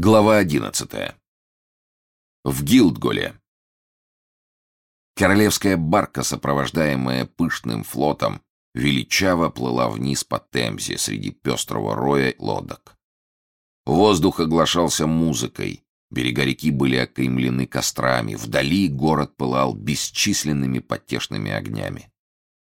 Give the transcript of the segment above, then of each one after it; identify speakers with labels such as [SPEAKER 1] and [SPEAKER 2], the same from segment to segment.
[SPEAKER 1] Глава одиннадцатая. В Гилдголе. Королевская барка, сопровождаемая пышным флотом, величаво плыла вниз по Темзе среди пестрого роя лодок. Воздух оглашался музыкой, берега реки были окаймлены кострами, вдали город пылал бесчисленными потешными огнями.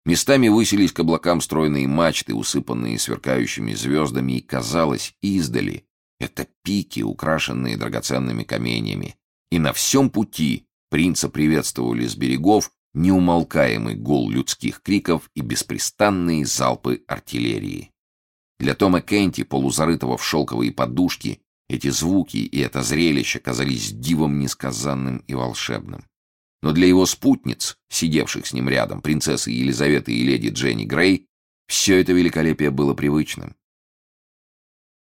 [SPEAKER 1] Местами высились к облакам стройные мачты, усыпанные сверкающими звездами, и казалось издали — это пики, украшенные драгоценными каменьями. И на всем пути принца приветствовали с берегов неумолкаемый гул людских криков и беспрестанные залпы артиллерии. Для Тома Кенти, полузарытого в шелковые подушки, эти звуки и это зрелище казались дивом несказанным и волшебным. Но для его спутниц, сидевших с ним рядом, принцессы Елизаветы и леди Дженни Грей, все это великолепие было привычным.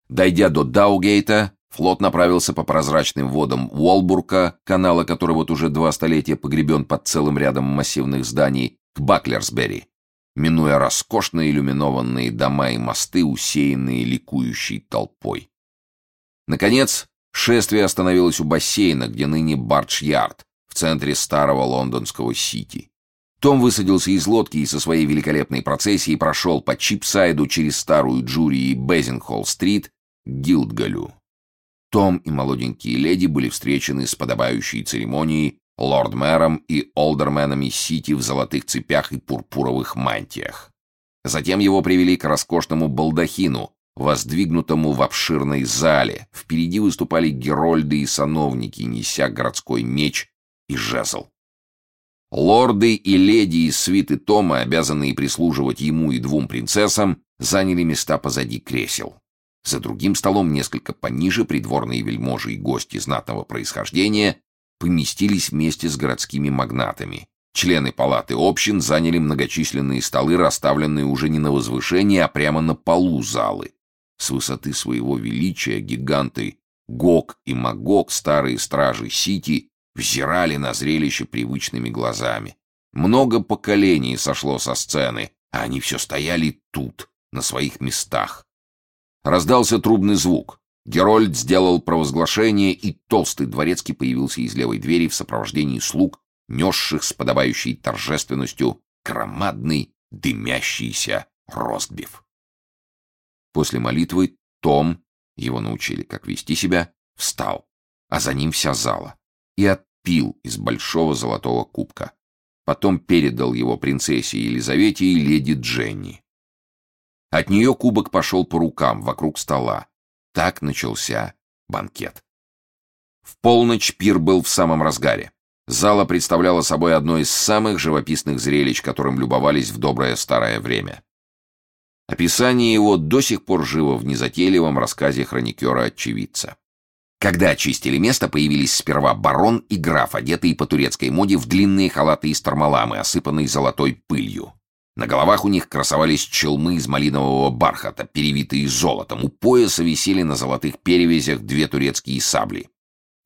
[SPEAKER 1] Дойдя до Даугейта, флот направился по прозрачным водам Уолбурка, канала, который вот уже два столетия погребен под целым рядом массивных зданий, к Баклерсбери, минуя роскошно иллюминованные дома и мосты, усеянные ликующей толпой. Наконец, шествие остановилось у бассейна, где ныне Бардж-Ярд, в центре старого лондонского Сити. Том высадился из лодки и со своей великолепной процессией прошел по Чипсайду через старую Джури и Безинхолл-стрит Гилдгалю. Том и молоденькие леди были встречены с подобающей церемонией лорд-мэром и олдерменами Сити в золотых цепях и пурпуровых мантиях. Затем его привели к роскошному балдахину, воздвигнутому в обширной зале. Впереди выступали герольды и сановники, неся городской меч и жезл. Лорды и леди из свиты Тома, обязанные прислуживать ему и двум принцессам, заняли места позади кресел. За другим столом, несколько пониже, придворные вельможи и гости знатного происхождения поместились вместе с городскими магнатами. Члены палаты общин заняли многочисленные столы, расставленные уже не на возвышении, а прямо на полу залы. С высоты своего величия гиганты Гог и Магог, старые стражи Сити, взирали на зрелище привычными глазами. Много поколений сошло со сцены, а они все стояли тут, на своих местах. Раздался трубный звук. Герольд сделал провозглашение, и толстый дворецкий появился из левой двери в сопровождении слуг, несших с подобающей торжественностью громадный дымящийся ростбиф. После молитвы Том, его научили, как вести себя, встал, а за ним вся зала, и отпил из большого золотого кубка. Потом передал его принцессе Елизавете и леди Дженни. От нее кубок пошел по рукам вокруг стола. Так начался банкет. В полночь пир был в самом разгаре. Зала представляла собой одно из самых живописных зрелищ, которым любовались в доброе старое время. Описание его до сих пор живо в незатейливом рассказе хроникера-очевидца. Когда очистили место, появились сперва барон и граф, одетые по турецкой моде в длинные халаты из тармаламы, осыпанные золотой пылью. На головах у них красовались челмы из малинового бархата, перевитые золотом. У пояса висели на золотых перевязях две турецкие сабли.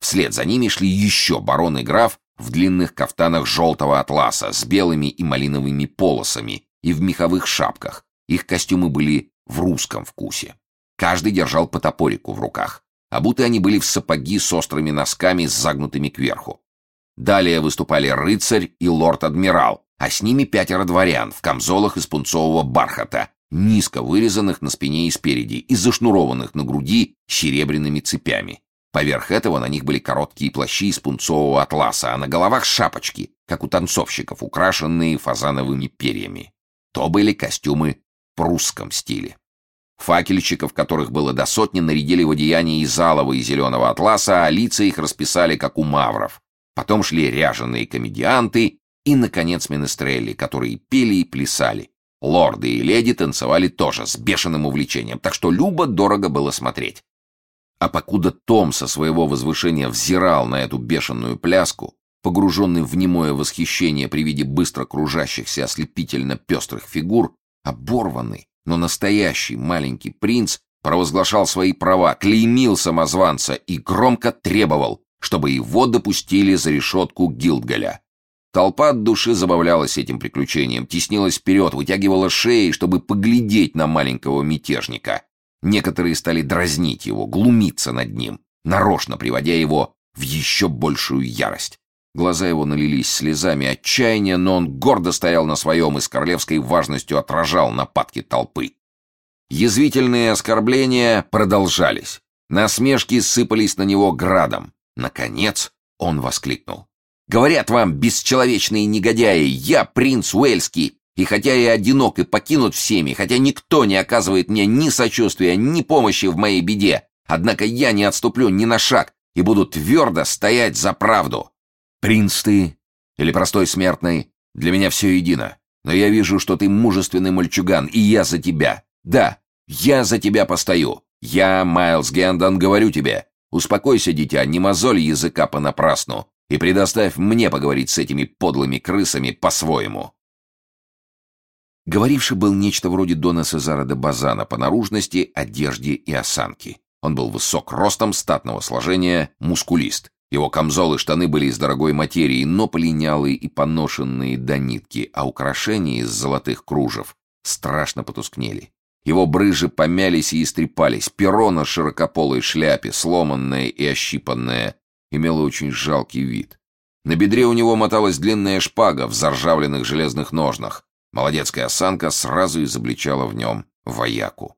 [SPEAKER 1] Вслед за ними шли еще барон и граф в длинных кафтанах желтого атласа с белыми и малиновыми полосами и в меховых шапках. Их костюмы были в русском вкусе. Каждый держал по топорику в руках. а будто они были в сапоги с острыми носками, с загнутыми кверху. Далее выступали рыцарь и лорд-адмирал, а с ними пятеро дворян в камзолах из пунцового бархата, низко вырезанных на спине и спереди и зашнурованных на груди серебряными цепями. Поверх этого на них были короткие плащи из пунцового атласа, а на головах шапочки, как у танцовщиков, украшенные фазановыми перьями. То были костюмы в прусском стиле. Факельщиков, которых было до сотни, нарядили в одеяние из алого и зеленого атласа, а лица их расписали, как у мавров. Потом шли ряженые комедианты и, наконец, менестрели, которые пели и плясали. Лорды и леди танцевали тоже с бешеным увлечением, так что любо дорого было смотреть. А покуда Том со своего возвышения взирал на эту бешеную пляску, погруженный в немое восхищение при виде быстро кружащихся ослепительно пестрых фигур, оборванный, но настоящий маленький принц провозглашал свои права, клеймил самозванца и громко требовал, чтобы его допустили за решетку Гилдгаля. Толпа от души забавлялась этим приключением, теснилась вперед, вытягивала шеи, чтобы поглядеть на маленького мятежника. Некоторые стали дразнить его, глумиться над ним. нарочно приводя его в еще большую ярость. Глаза его налились слезами отчаяния, но он гордо стоял на своем и с королевской важностью отражал нападки толпы. Язвительные оскорбления продолжались. Насмешки сыпались на него градом. Наконец он воскликнул. «Говорят вам, бесчеловечные негодяи, я принц Уэльский, и хотя я одинок и покинут всеми, хотя никто не оказывает мне ни сочувствия, ни помощи в моей беде, однако я не отступлю ни на шаг и буду твердо стоять за правду. Принц ты или простой смертный, для меня все едино. Но я вижу, что ты мужественный мальчуган, и я за тебя. Да, я за тебя постою. Я, Майлз Гендон, говорю тебе, успокойся, дитя, не мозоль языка понапрасну и предоставь мне поговорить с этими подлыми крысами по-своему. Говоривший был нечто вроде Дона Сезара де Базана по наружности, одежде и осанке. Он был высок ростом, статного сложения, мускулист. Его камзолы и штаны были из дорогой материи, но полинялые и поношенные до нитки, а украшения из золотых кружев страшно потускнели. Его брыжи помялись и истрепались, перо на широкополой шляпе, сломанное и ощипанное, имело очень жалкий вид. На бедре у него моталась длинная шпага в заржавленных железных ножнах. Молодецкая осанка сразу изобличала в нем вояку.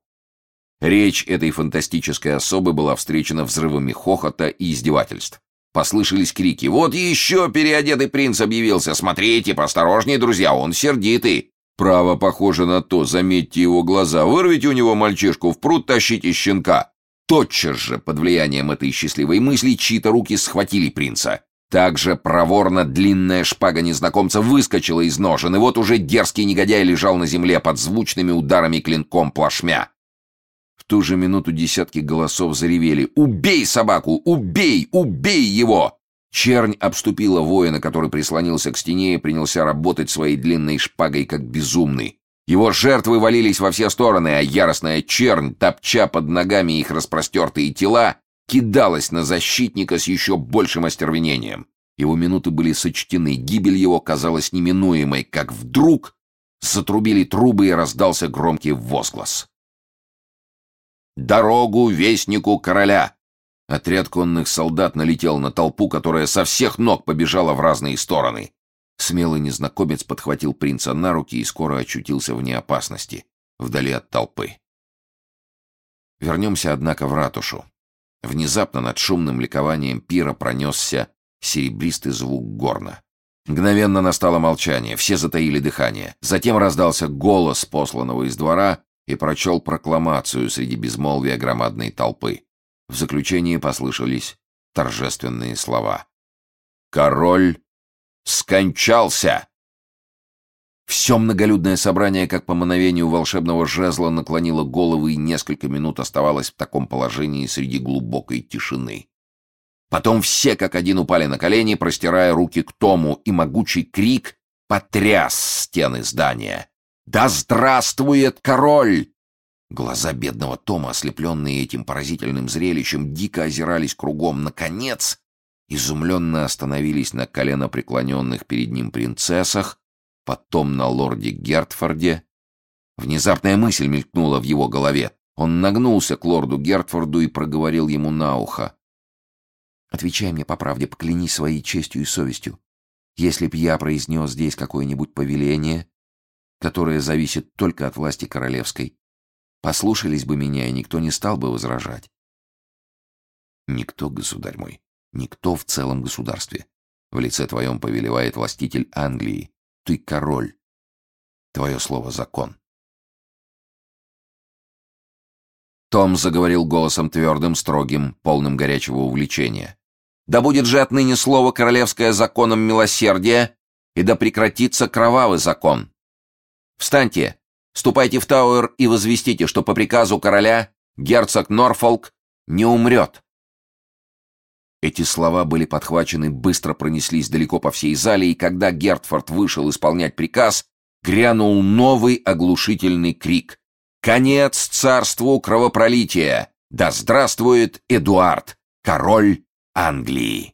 [SPEAKER 1] Речь этой фантастической особы была встречена взрывами хохота и издевательств. Послышались крики. «Вот еще переодетый принц объявился! Смотрите, поосторожнее, друзья, он сердитый!» Право похоже на то, заметьте его глаза. Вырвите у него мальчишку, в пруд тащите щенка. Тотчас же, под влиянием этой счастливой мысли, чьи-то руки схватили принца. Также проворно длинная шпага незнакомца выскочила из ножен, и вот уже дерзкий негодяй лежал на земле под звучными ударами клинком плашмя. В ту же минуту десятки голосов заревели «Убей собаку! Убей! Убей его!» Чернь обступила воина, который прислонился к стене и принялся работать своей длинной шпагой, как безумный. Его жертвы валились во все стороны, а яростная чернь, топча под ногами их распростертые тела, кидалась на защитника с еще большим остервенением. Его минуты были сочтены, гибель его казалась неминуемой, как вдруг затрубили трубы и раздался громкий возглас. «Дорогу вестнику короля!» Отряд конных солдат налетел на толпу, которая со всех ног побежала в разные стороны. Смелый незнакомец подхватил принца на руки и скоро очутился вне опасности, вдали от толпы. Вернемся, однако, в ратушу. Внезапно над шумным ликованием пира пронесся серебристый звук горна. Мгновенно настало молчание, все затаили дыхание. Затем раздался голос посланного из двора и прочел прокламацию среди безмолвия громадной толпы. В заключении послышались торжественные слова. «Король скончался!» Все многолюдное собрание, как по мановению волшебного жезла, наклонило головы и несколько минут оставалось в таком положении среди глубокой тишины. Потом все как один упали на колени, простирая руки к Тому, и могучий крик потряс стены здания. «Да здравствует король!» Глаза бедного Тома, ослепленные этим поразительным зрелищем, дико озирались кругом. Наконец, изумленно остановились на колено преклоненных перед ним принцессах, потом на лорде Гертфорде. Внезапная мысль мелькнула в его голове. Он нагнулся к лорду Гертфорду и проговорил ему на ухо. «Отвечай мне по правде, поклянись своей честью и совестью. Если б я произнес здесь какое-нибудь повеление, которое зависит только от власти королевской, Послушались бы меня, и никто не стал бы возражать. Никто, государь мой, никто в целом государстве. В лице твоем повелевает властитель Англии. Ты король. Твое слово — закон. Том заговорил голосом твердым, строгим, полным горячего увлечения. «Да будет же отныне слово королевское законом милосердия, и да прекратится кровавый закон. Встаньте, Ступайте в Тауэр и возвестите, что по приказу короля герцог Норфолк не умрет. Эти слова были подхвачены, быстро пронеслись далеко по всей зале, и когда Гертфорд вышел исполнять приказ, грянул новый оглушительный крик. «Конец царству кровопролития! Да здравствует Эдуард, король Англии!»